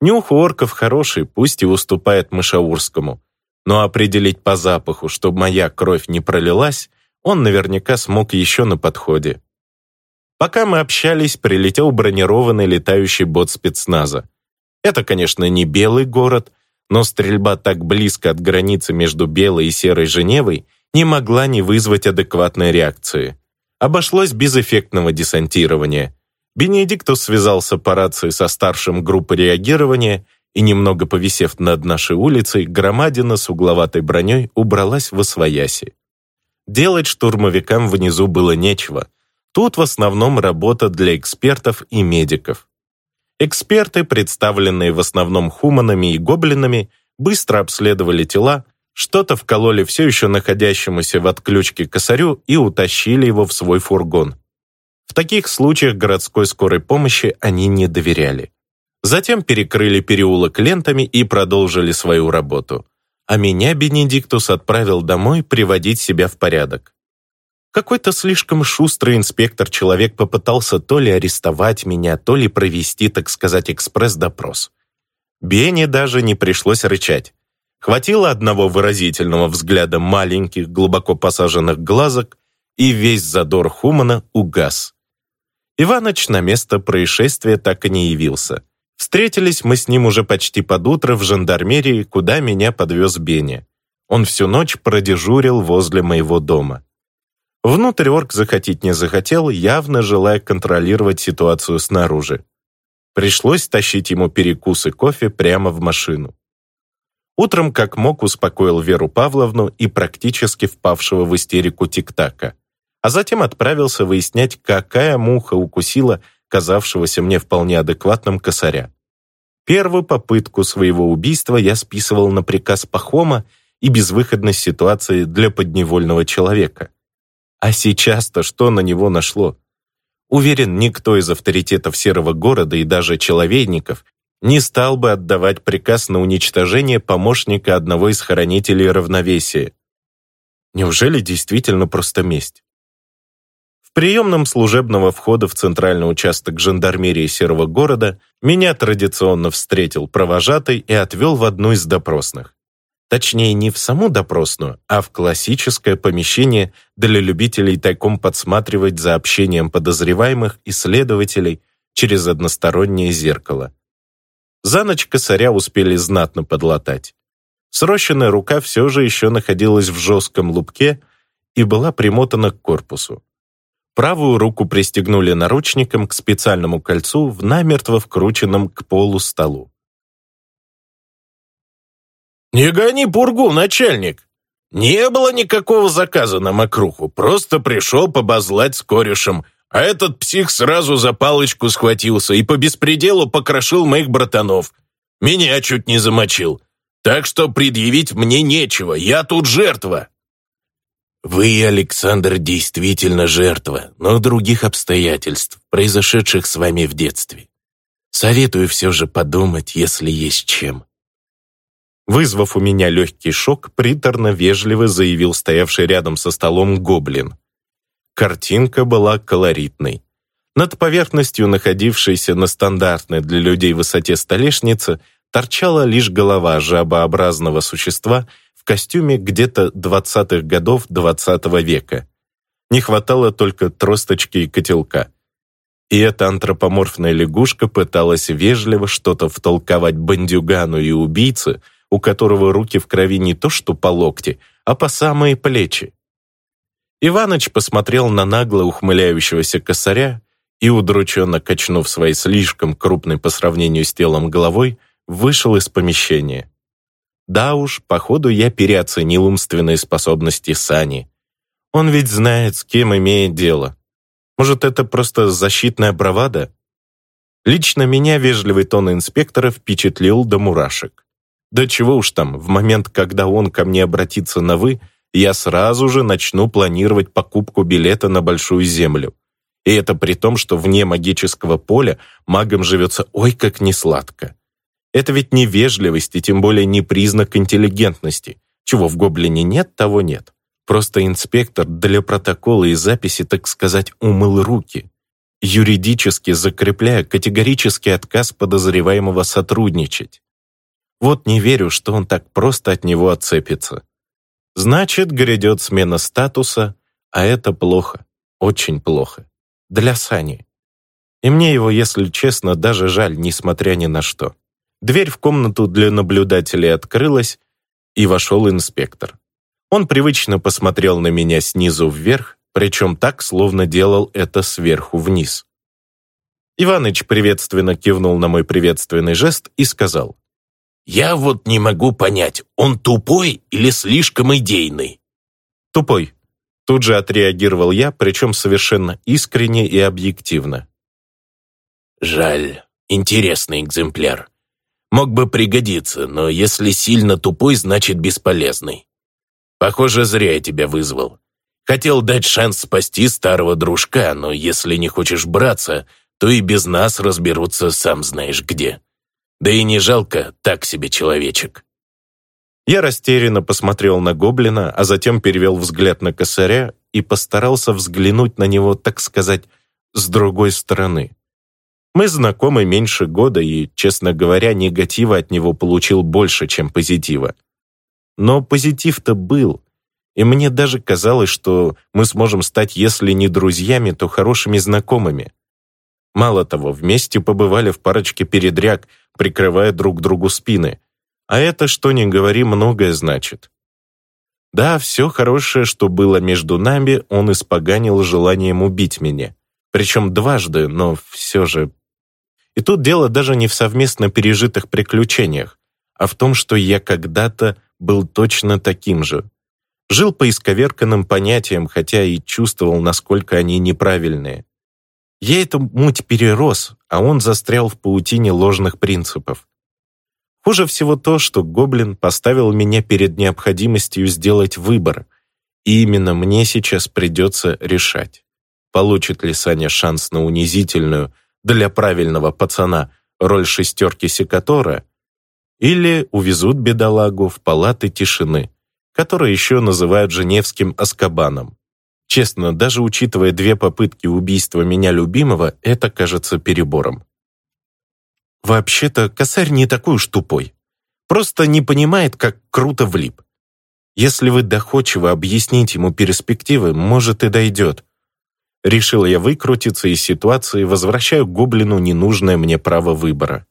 Нюх у орков хороший, пусть и уступает мышаурскому, но определить по запаху, чтобы моя кровь не пролилась, он наверняка смог еще на подходе. Пока мы общались, прилетел бронированный летающий бот спецназа. Это, конечно, не белый город, но стрельба так близко от границы между белой и серой Женевой не могла не вызвать адекватной реакции. Обошлось без эффектного десантирования. Бенедиктус связался по рации со старшим группы реагирования и, немного повисев над нашей улицей, громадина с угловатой броней убралась в освояси. Делать штурмовикам внизу было нечего. Тут в основном работа для экспертов и медиков. Эксперты, представленные в основном хуманами и гоблинами, быстро обследовали тела, что-то вкололи все еще находящемуся в отключке косарю и утащили его в свой фургон. В таких случаях городской скорой помощи они не доверяли. Затем перекрыли переулок лентами и продолжили свою работу. А меня Бенедиктус отправил домой приводить себя в порядок. Какой-то слишком шустрый инспектор-человек попытался то ли арестовать меня, то ли провести, так сказать, экспресс-допрос. Бене даже не пришлось рычать. Хватило одного выразительного взгляда маленьких, глубоко посаженных глазок, и весь задор Хумана угас. Иваныч на место происшествия так и не явился. Встретились мы с ним уже почти под утро в жандармерии, куда меня подвез Беня. Он всю ночь продежурил возле моего дома. Внутрь орк захотеть не захотел, явно желая контролировать ситуацию снаружи. Пришлось тащить ему перекус и кофе прямо в машину. Утром как мог успокоил Веру Павловну и практически впавшего в истерику тик-така, а затем отправился выяснять, какая муха укусила казавшегося мне вполне адекватным косаря. Первую попытку своего убийства я списывал на приказ Пахома и безвыходность ситуации для подневольного человека. А сейчас-то что на него нашло? Уверен, никто из авторитетов серого города и даже человейников не стал бы отдавать приказ на уничтожение помощника одного из хранителей равновесия. Неужели действительно просто месть? В приемном служебного входа в центральный участок жандармерии серого города меня традиционно встретил провожатый и отвел в одну из допросных. Точнее, не в саму допросную, а в классическое помещение для любителей тайком подсматривать за общением подозреваемых и следователей через одностороннее зеркало. За ночь косаря успели знатно подлатать. Срощенная рука все же еще находилась в жестком лупке и была примотана к корпусу. Правую руку пристегнули наручником к специальному кольцу в намертво вкрученном к полу столу. «Не гони пургу, начальник! Не было никакого заказа на мокруху, просто пришел побазлать с корешем, а этот псих сразу за палочку схватился и по беспределу покрошил моих братанов. Меня чуть не замочил. Так что предъявить мне нечего, я тут жертва». «Вы, Александр, действительно жертва, но других обстоятельств, произошедших с вами в детстве. Советую все же подумать, если есть чем». Вызвав у меня легкий шок, приторно-вежливо заявил стоявший рядом со столом гоблин. Картинка была колоритной. Над поверхностью, находившейся на стандартной для людей высоте столешницы, торчала лишь голова жабообразного существа в костюме где-то 20-х годов XX -го века. Не хватало только тросточки и котелка. И эта антропоморфная лягушка пыталась вежливо что-то втолковать бандюгану и убийце, у которого руки в крови не то что по локти, а по самые плечи. Иваныч посмотрел на нагло ухмыляющегося косаря и, удрученно качнув своей слишком крупной по сравнению с телом головой, вышел из помещения. Да уж, походу, я переоценил умственные способности Сани. Он ведь знает, с кем имеет дело. Может, это просто защитная бравада? Лично меня вежливый тон инспектора впечатлил до мурашек. Да чего уж там, в момент, когда он ко мне обратится на «вы», я сразу же начну планировать покупку билета на Большую Землю. И это при том, что вне магического поля магам живется ой как несладко. Это ведь не вежливость и тем более не признак интеллигентности. Чего в Гоблине нет, того нет. Просто инспектор для протокола и записи, так сказать, умыл руки, юридически закрепляя категорический отказ подозреваемого сотрудничать. Вот не верю, что он так просто от него отцепится. Значит, грядет смена статуса, а это плохо, очень плохо. Для Сани. И мне его, если честно, даже жаль, несмотря ни на что. Дверь в комнату для наблюдателей открылась, и вошел инспектор. Он привычно посмотрел на меня снизу вверх, причем так, словно делал это сверху вниз. Иваныч приветственно кивнул на мой приветственный жест и сказал. «Я вот не могу понять, он тупой или слишком идейный?» «Тупой», Тут же отреагировал я, причем совершенно искренне и объективно. «Жаль, интересный экземпляр. Мог бы пригодиться, но если сильно тупой, значит бесполезный. Похоже, зря я тебя вызвал. Хотел дать шанс спасти старого дружка, но если не хочешь браться, то и без нас разберутся сам знаешь где. Да и не жалко, так себе человечек». Я растерянно посмотрел на гоблина, а затем перевел взгляд на косаря и постарался взглянуть на него, так сказать, с другой стороны. Мы знакомы меньше года, и, честно говоря, негатива от него получил больше, чем позитива. Но позитив-то был, и мне даже казалось, что мы сможем стать, если не друзьями, то хорошими знакомыми. Мало того, вместе побывали в парочке передряг, прикрывая друг другу спины, а это, что ни говори, многое значит. Да, все хорошее, что было между нами, он испоганил желанием убить меня. Причем дважды, но все же... И тут дело даже не в совместно пережитых приключениях, а в том, что я когда-то был точно таким же. Жил по исковерканным понятиям, хотя и чувствовал, насколько они неправильные. Я эту муть перерос, а он застрял в паутине ложных принципов. Хуже всего то, что Гоблин поставил меня перед необходимостью сделать выбор, и именно мне сейчас придется решать, получит ли Саня шанс на унизительную, для правильного пацана, роль шестерки секатора, или увезут бедолагу в палаты тишины, которые еще называют Женевским Аскабаном. Честно, даже учитывая две попытки убийства меня любимого, это кажется перебором. Вообще-то косарь не такой уж тупой. Просто не понимает, как круто влип. Если вы доходчиво объясните ему перспективы, может и дойдет. Решил я выкрутиться из ситуации, возвращаю гоблину ненужное мне право выбора.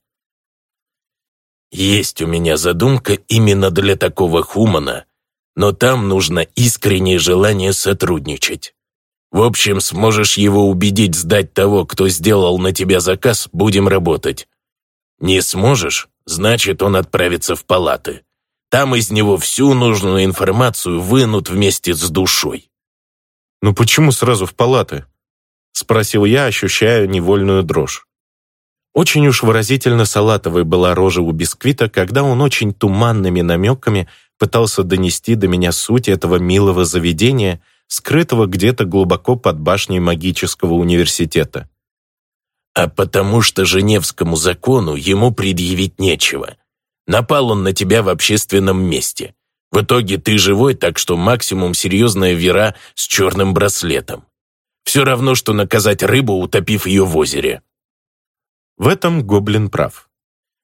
Есть у меня задумка именно для такого хумана, но там нужно искреннее желание сотрудничать. В общем, сможешь его убедить сдать того, кто сделал на тебя заказ, будем работать. Не сможешь? Значит, он отправится в палаты. Там из него всю нужную информацию вынут вместе с душой. «Ну почему сразу в палаты?» Спросил я, ощущая невольную дрожь. Очень уж выразительно салатовой была рожа у бисквита, когда он очень туманными намеками пытался донести до меня суть этого милого заведения, скрытого где-то глубоко под башней магического университета а потому что Женевскому закону ему предъявить нечего. Напал он на тебя в общественном месте. В итоге ты живой, так что максимум серьезная вера с черным браслетом. Все равно, что наказать рыбу, утопив ее в озере. В этом Гоблин прав.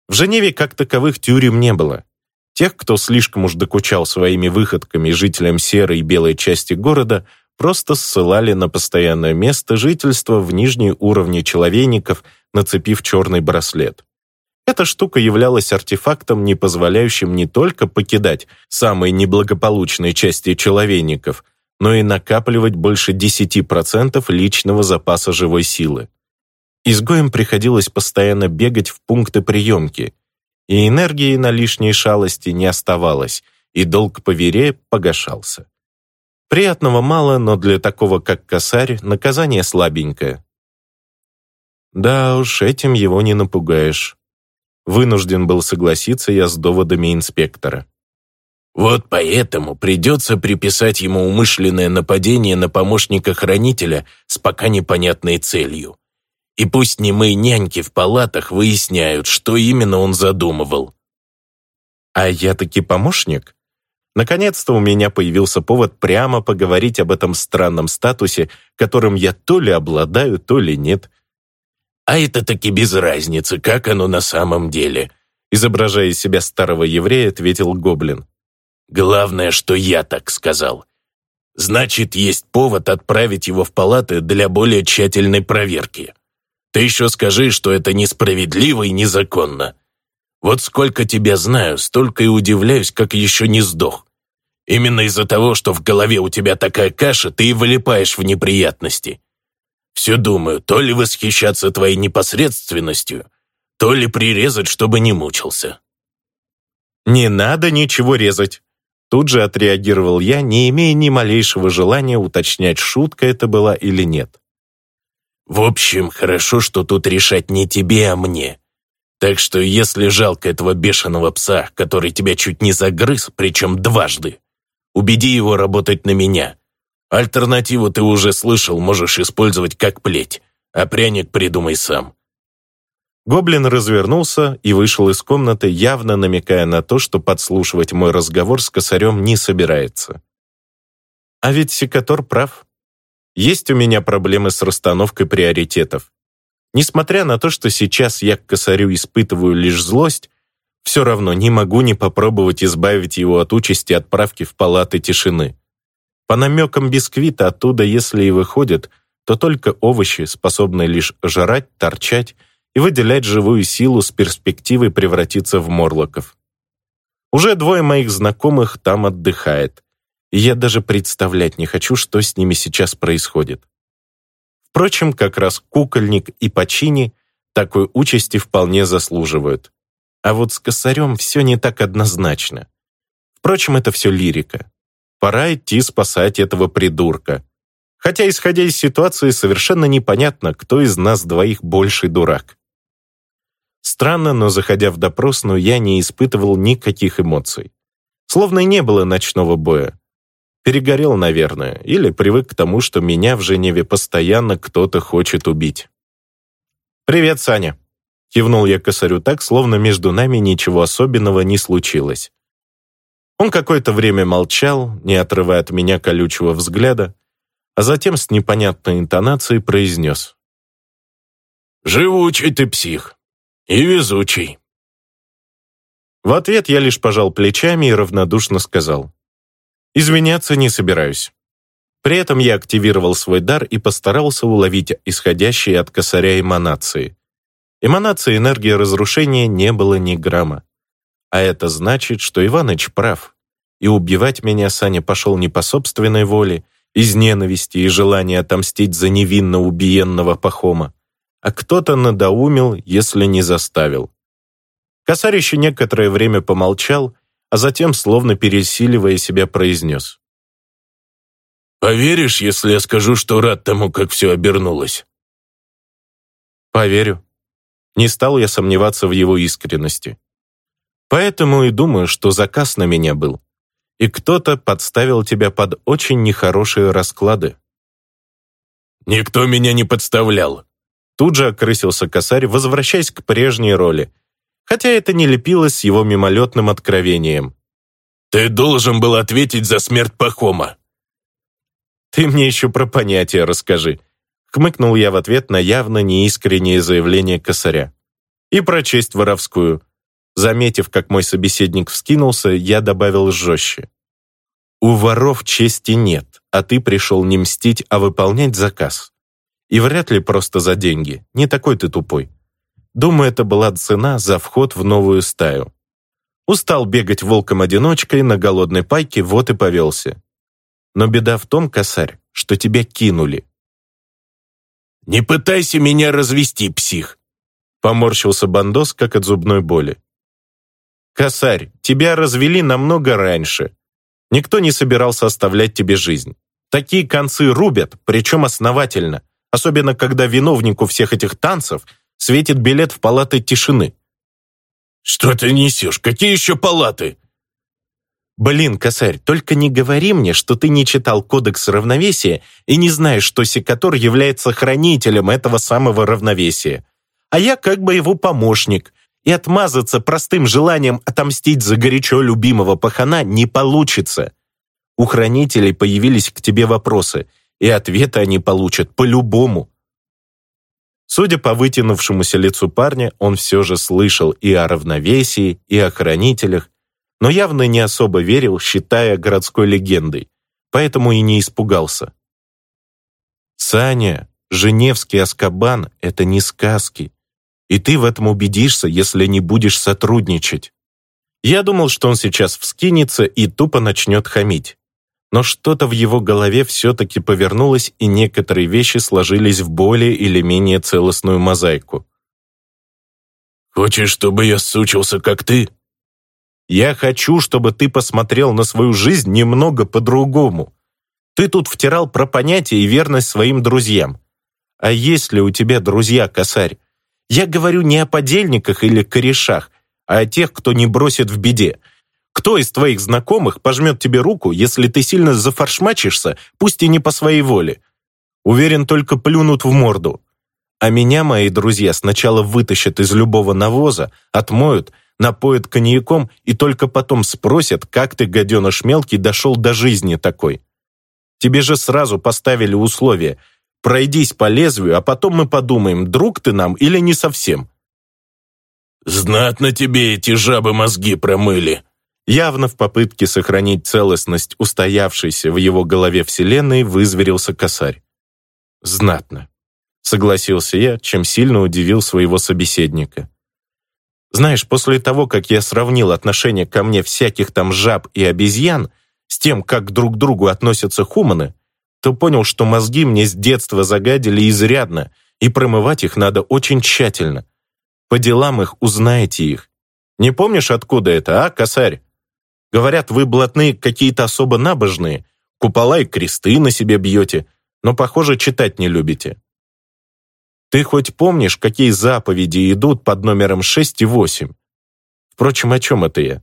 В Женеве как таковых тюрем не было. Тех, кто слишком уж докучал своими выходками жителям серой и белой части города – просто ссылали на постоянное место жительства в нижние уровни человейников, нацепив черный браслет. Эта штука являлась артефактом, не позволяющим не только покидать самые неблагополучные части человейников, но и накапливать больше 10% личного запаса живой силы. Изгоям приходилось постоянно бегать в пункты приемки, и энергии на лишние шалости не оставалось, и долг по вере погашался. Приятного мало, но для такого, как косарь, наказание слабенькое. Да уж, этим его не напугаешь. Вынужден был согласиться я с доводами инспектора. Вот поэтому придется приписать ему умышленное нападение на помощника-хранителя с пока непонятной целью. И пусть немые няньки в палатах выясняют, что именно он задумывал. А я таки помощник? Наконец-то у меня появился повод прямо поговорить об этом странном статусе, которым я то ли обладаю, то ли нет. «А это таки без разницы, как оно на самом деле», изображая из себя старого еврея, ответил Гоблин. «Главное, что я так сказал. Значит, есть повод отправить его в палаты для более тщательной проверки. Ты еще скажи, что это несправедливо и незаконно. Вот сколько тебя знаю, столько и удивляюсь, как еще не сдох. Именно из-за того, что в голове у тебя такая каша, ты и вылипаешь в неприятности. Все думаю, то ли восхищаться твоей непосредственностью, то ли прирезать, чтобы не мучился». «Не надо ничего резать», Тут же отреагировал я, не имея ни малейшего желания уточнять, шутка это была или нет. «В общем, хорошо, что тут решать не тебе, а мне. Так что если жалко этого бешеного пса, который тебя чуть не загрыз, причем дважды, убеди его работать на меня. Альтернативу ты уже слышал, можешь использовать как плеть, а пряник придумай сам. Гоблин развернулся и вышел из комнаты, явно намекая на то, что подслушивать мой разговор с косарем не собирается. А ведь Секатор прав. Есть у меня проблемы с расстановкой приоритетов. Несмотря на то, что сейчас я к косарю испытываю лишь злость, все равно не могу не попробовать избавить его от участи отправки в палаты тишины. По намекам бисквита оттуда, если и выходят, то только овощи, способные лишь жрать, торчать и выделять живую силу с перспективой превратиться в морлоков. Уже двое моих знакомых там отдыхает, и я даже представлять не хочу, что с ними сейчас происходит. Впрочем, как раз кукольник и почини такой участи вполне заслуживают. А вот с косарем все не так однозначно. Впрочем, это все лирика. Пора идти спасать этого придурка. Хотя, исходя из ситуации, совершенно непонятно, кто из нас двоих больший дурак. Странно, но заходя в допросную, я не испытывал никаких эмоций. Словно и не было ночного боя. Перегорел, наверное, или привык к тому, что меня в Женеве постоянно кто-то хочет убить. «Привет, Саня!» Кивнул я косарю так, словно между нами ничего особенного не случилось. Он какое-то время молчал, не отрывая от меня колючего взгляда, а затем с непонятной интонацией произнес. «Живучий ты псих!» И везучий. В ответ я лишь пожал плечами и равнодушно сказал. Извиняться не собираюсь. При этом я активировал свой дар и постарался уловить исходящие от косаря эманации. Эманации энергии разрушения не было ни грамма. А это значит, что Иваныч прав. И убивать меня Саня пошел не по собственной воле, из ненависти и желания отомстить за невинно убиенного Пахома, а кто-то надоумил, если не заставил. Косарь еще некоторое время помолчал, а затем, словно пересиливая себя, произнес. «Поверишь, если я скажу, что рад тому, как все обернулось?» «Поверю». Не стал я сомневаться в его искренности. Поэтому и думаю, что заказ на меня был. И кто-то подставил тебя под очень нехорошие расклады. «Никто меня не подставлял», Тут же окрысился косарь, возвращаясь к прежней роли, хотя это не лепилось с его мимолетным откровением. «Ты должен был ответить за смерть Пахома». «Ты мне еще про понятия расскажи», хмыкнул я в ответ на явно неискреннее заявление косаря. «И про честь воровскую». Заметив, как мой собеседник вскинулся, я добавил жестче. «У воров чести нет, а ты пришел не мстить, а выполнять заказ. И вряд ли просто за деньги. Не такой ты тупой. Думаю, это была цена за вход в новую стаю. Устал бегать волком-одиночкой на голодной пайке, вот и повелся. Но беда в том, косарь, что тебя кинули. «Не пытайся меня развести, псих!» Поморщился бандос, как от зубной боли. «Косарь, тебя развели намного раньше. Никто не собирался оставлять тебе жизнь. Такие концы рубят, причем основательно особенно когда виновнику всех этих танцев светит билет в палаты тишины. «Что ты несешь? Какие еще палаты?» «Блин, косарь, только не говори мне, что ты не читал Кодекс равновесия и не знаешь, что Секатор является хранителем этого самого равновесия. А я как бы его помощник, и отмазаться простым желанием отомстить за горячо любимого пахана не получится. У хранителей появились к тебе вопросы – и ответы они получат по-любому. Судя по вытянувшемуся лицу парня, он все же слышал и о равновесии, и о хранителях, но явно не особо верил, считая городской легендой, поэтому и не испугался. «Саня, Женевский Аскабан — это не сказки, и ты в этом убедишься, если не будешь сотрудничать». Я думал, что он сейчас вскинется и тупо начнет хамить. Но что-то в его голове все-таки повернулось, и некоторые вещи сложились в более или менее целостную мозаику. «Хочешь, чтобы я сучился, как ты?» «Я хочу, чтобы ты посмотрел на свою жизнь немного по-другому. Ты тут втирал про понятия и верность своим друзьям. А есть ли у тебя друзья, косарь? Я говорю не о подельниках или корешах, а о тех, кто не бросит в беде. Кто из твоих знакомых пожмет тебе руку, если ты сильно зафаршмачишься, пусть и не по своей воле? Уверен, только плюнут в морду. А меня мои друзья сначала вытащат из любого навоза, отмоют, напоят коньяком и только потом спросят, как ты, гаденыш мелкий, дошел до жизни такой. Тебе же сразу поставили условие «пройдись по лезвию, а потом мы подумаем, друг ты нам или не совсем». «Знатно тебе эти жабы мозги промыли», Явно в попытке сохранить целостность устоявшейся в его голове вселенной вызверился косарь. «Знатно», — согласился я, чем сильно удивил своего собеседника. «Знаешь, после того, как я сравнил отношение ко мне всяких там жаб и обезьян с тем, как друг к другу относятся хуманы, то понял, что мозги мне с детства загадили изрядно, и промывать их надо очень тщательно. По делам их узнаете их. Не помнишь, откуда это, а, косарь?» Говорят, вы блатные какие-то особо набожные, купола и кресты на себе бьете, но, похоже, читать не любите. Ты хоть помнишь, какие заповеди идут под номером 6 и 8? Впрочем, о чем это я?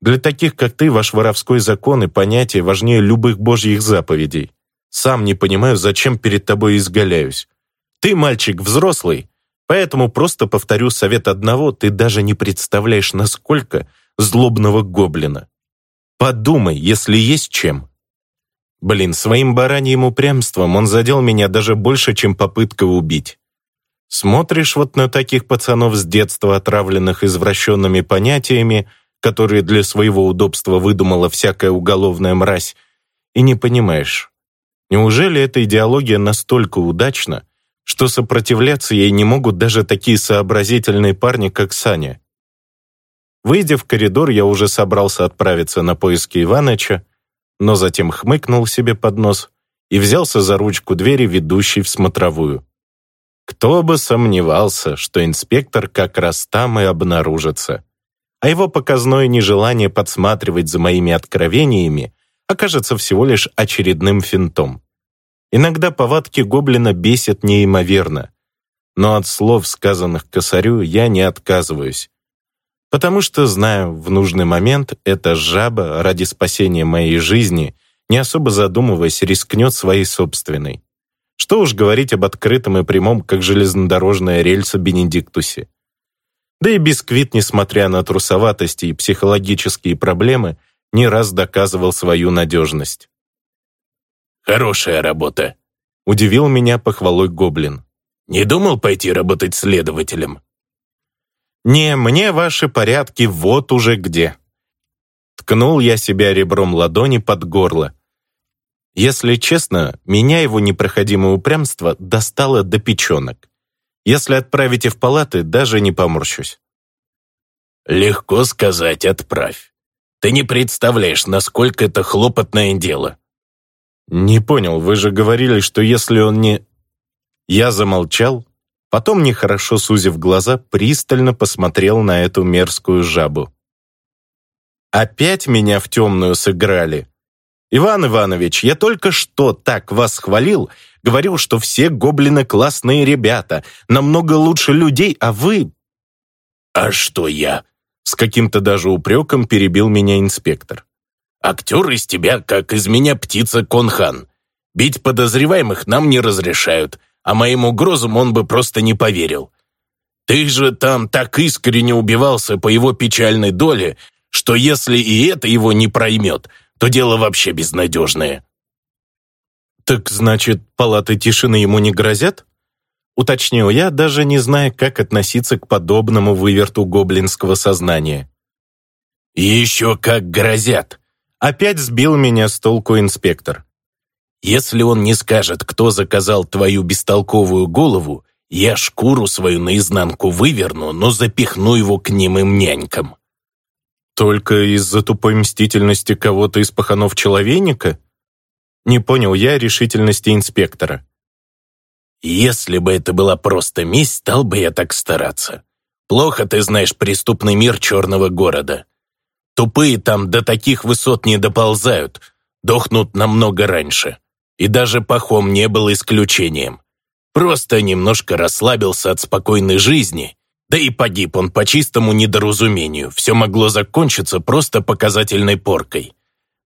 Для таких, как ты, ваш воровской закон и понятие важнее любых божьих заповедей. Сам не понимаю, зачем перед тобой изгаляюсь. Ты мальчик взрослый, поэтому просто повторю совет одного, ты даже не представляешь, насколько злобного гоблина. Подумай, если есть чем. Блин, своим бараньим упрямством он задел меня даже больше, чем попытка убить. Смотришь вот на таких пацанов с детства, отравленных извращенными понятиями, которые для своего удобства выдумала всякая уголовная мразь, и не понимаешь, неужели эта идеология настолько удачна, что сопротивляться ей не могут даже такие сообразительные парни, как Саня? Выйдя в коридор, я уже собрался отправиться на поиски Иваныча, но затем хмыкнул себе под нос и взялся за ручку двери, ведущей в смотровую. Кто бы сомневался, что инспектор как раз там и обнаружится. А его показное нежелание подсматривать за моими откровениями окажется всего лишь очередным финтом. Иногда повадки гоблина бесят неимоверно. Но от слов, сказанных косарю, я не отказываюсь потому что знаю, в нужный момент эта жаба ради спасения моей жизни, не особо задумываясь, рискнет своей собственной. Что уж говорить об открытом и прямом, как железнодорожная рельса Бенедиктусе. Да и Бисквит, несмотря на трусоватости и психологические проблемы, не раз доказывал свою надежность. «Хорошая работа», — удивил меня похвалой Гоблин. «Не думал пойти работать следователем?» «Не, мне ваши порядки вот уже где». Ткнул я себя ребром ладони под горло. Если честно, меня его непроходимое упрямство достало до печенок. Если отправите в палаты, даже не поморщусь. «Легко сказать, отправь. Ты не представляешь, насколько это хлопотное дело». «Не понял, вы же говорили, что если он не...» Я замолчал, Потом, нехорошо сузив глаза, пристально посмотрел на эту мерзкую жабу. «Опять меня в темную сыграли. Иван Иванович, я только что так вас хвалил, говорил, что все гоблины классные ребята, намного лучше людей, а вы...» «А что я?» С каким-то даже упреком перебил меня инспектор. «Актер из тебя, как из меня птица Конхан. Бить подозреваемых нам не разрешают, а моим угрозам он бы просто не поверил. Ты же там так искренне убивался по его печальной доле, что если и это его не проймет, то дело вообще безнадежное». «Так значит, палаты тишины ему не грозят?» Уточнил я, даже не зная, как относиться к подобному выверту гоблинского сознания. «Еще как грозят!» Опять сбил меня с толку инспектор. Если он не скажет, кто заказал твою бестолковую голову, я шкуру свою наизнанку выверну, но запихну его к немым нянькам». Только из-за тупой мстительности кого-то из паханов-человейника? Не понял я решительности инспектора. Если бы это была просто месть, стал бы я так стараться. Плохо ты знаешь преступный мир черного города. Тупые там до таких высот не доползают, дохнут намного раньше. И даже Пахом не был исключением. Просто немножко расслабился от спокойной жизни, да и погиб он по чистому недоразумению. Все могло закончиться просто показательной поркой.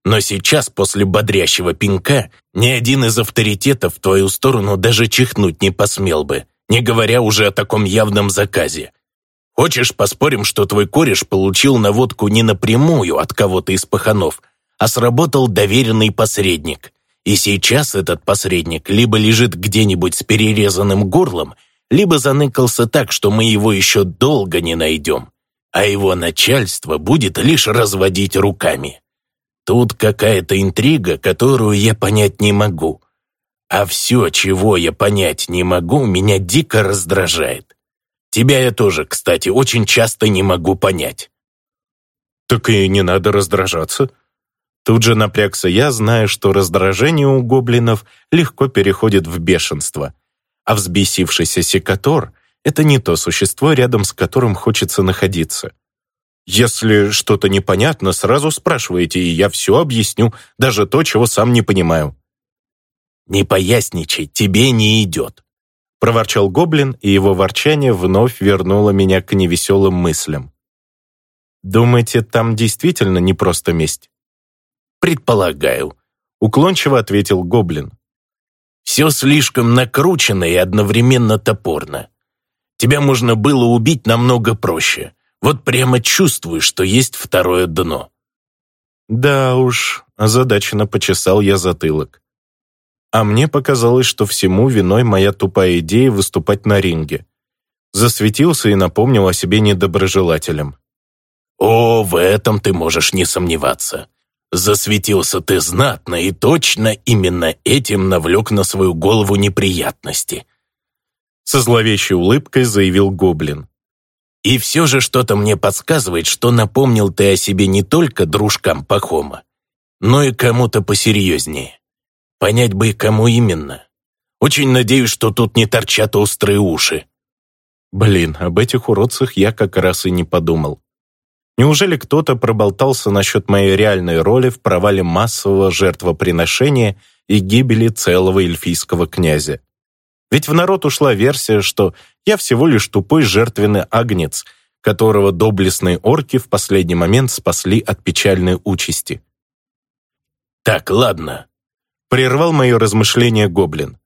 Но сейчас, после бодрящего пинка, ни один из авторитетов в твою сторону даже чихнуть не посмел бы, не говоря уже о таком явном заказе. Хочешь, поспорим, что твой кореш получил наводку не напрямую от кого-то из паханов, а сработал доверенный посредник. И сейчас этот посредник либо лежит где-нибудь с перерезанным горлом, либо заныкался так, что мы его еще долго не найдем, а его начальство будет лишь разводить руками. Тут какая-то интрига, которую я понять не могу. А все, чего я понять не могу, меня дико раздражает. Тебя я тоже, кстати, очень часто не могу понять. Так и не надо раздражаться. Тут же напрягся я, зная, что раздражение у гоблинов легко переходит в бешенство. А взбесившийся секатор — это не то существо, рядом с которым хочется находиться. Если что-то непонятно, сразу спрашивайте, и я все объясню, даже то, чего сам не понимаю». «Не поясничай, тебе не идет», — проворчал гоблин, и его ворчание вновь вернуло меня к невеселым мыслям. «Думаете, там действительно не просто месть?» «Предполагаю», — уклончиво ответил гоблин. «Все слишком накручено и одновременно топорно. Тебя можно было убить намного проще». Вот прямо чувствую, что есть второе дно. Да уж, озадаченно почесал я затылок. А мне показалось, что всему виной моя тупая идея выступать на ринге. Засветился и напомнил о себе недоброжелателем. «О, в этом ты можешь не сомневаться. Засветился ты знатно и точно именно этим навлек на свою голову неприятности». Со зловещей улыбкой заявил Гоблин. И все же что-то мне подсказывает, что напомнил ты о себе не только дружкам Пахома, но и кому-то посерьезнее. Понять бы, кому именно. Очень надеюсь, что тут не торчат острые уши. Блин, об этих уродцах я как раз и не подумал. Неужели кто-то проболтался насчет моей реальной роли в провале массового жертвоприношения и гибели целого эльфийского князя? Ведь в народ ушла версия, что я всего лишь тупой жертвенный агнец, которого доблестные орки в последний момент спасли от печальной участи. «Так, ладно», — прервал мое размышление гоблин.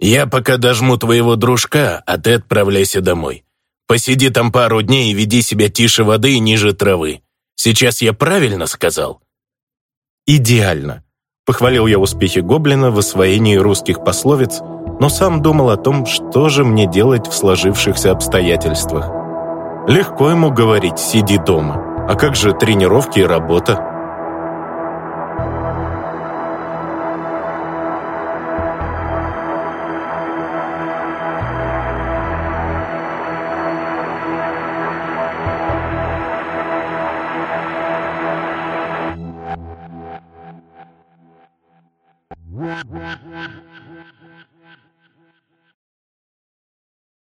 «Я пока дожму твоего дружка, а ты отправляйся домой. Посиди там пару дней и веди себя тише воды и ниже травы. Сейчас я правильно сказал?» «Идеально», — похвалил я успехи гоблина в освоении русских пословиц — но сам думал о том, что же мне делать в сложившихся обстоятельствах. Легко ему говорить «сиди дома», а как же тренировки и работа?